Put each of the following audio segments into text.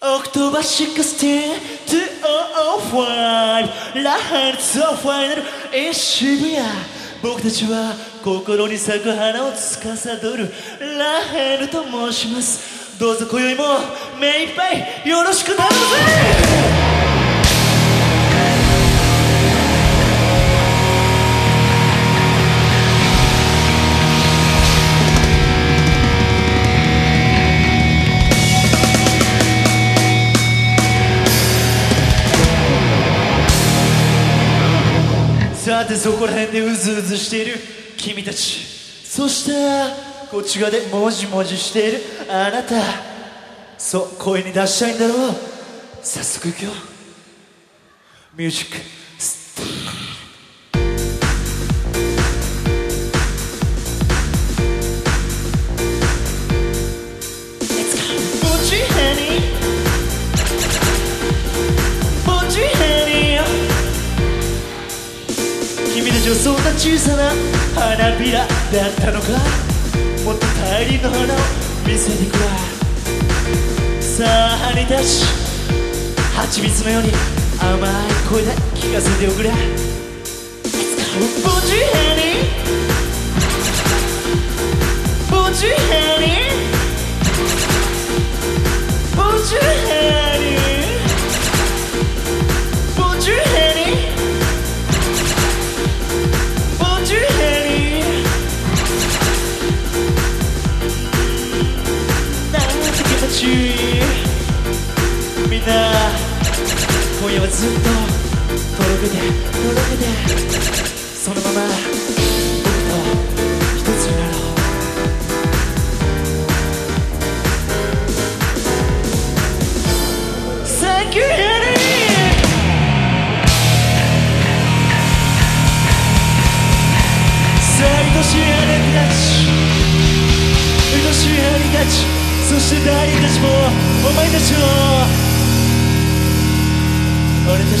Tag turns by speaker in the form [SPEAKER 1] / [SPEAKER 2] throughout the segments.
[SPEAKER 1] October 16 205ラハルツファイナル in 渋谷僕たちは心に咲く花を司るラヘルと申します。どうぞ今宵も目いっぱいよろしく頼むぜさてそこら辺でうずうずしている。君たち。そしてこっち側でもじもじしている。あなた。そう声に出したいんだろう。早速いくよ。ミュージック。君たちはそんな小さな花びらだったのか？もっと大輪の花を見せてくれさあハニーたち蜂蜜のように甘い声で聞かせておくれ。Let's go はずっととろけてとろけてそのまま僕と一つになろう Thank you, honey! さあ愛しい姉たち愛しい兄たちそしてダーリンたちもお前たちを俺たち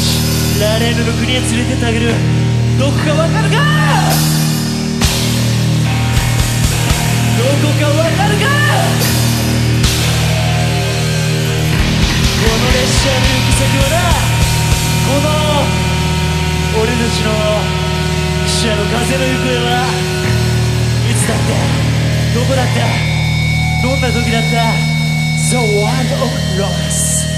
[SPEAKER 1] ラレーヌの国へ連れてってあげる。どこかわかるか？どこかわかるか？この列車の行き先はなこの俺たちの汽車の風の行方はいつだって？どこだって？どんな時だって？The World of Loss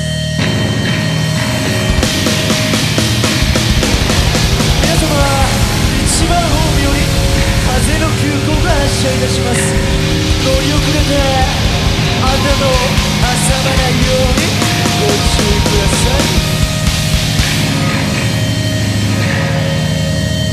[SPEAKER 1] 発車いたします。乗り遅れてあなたの挟まないように。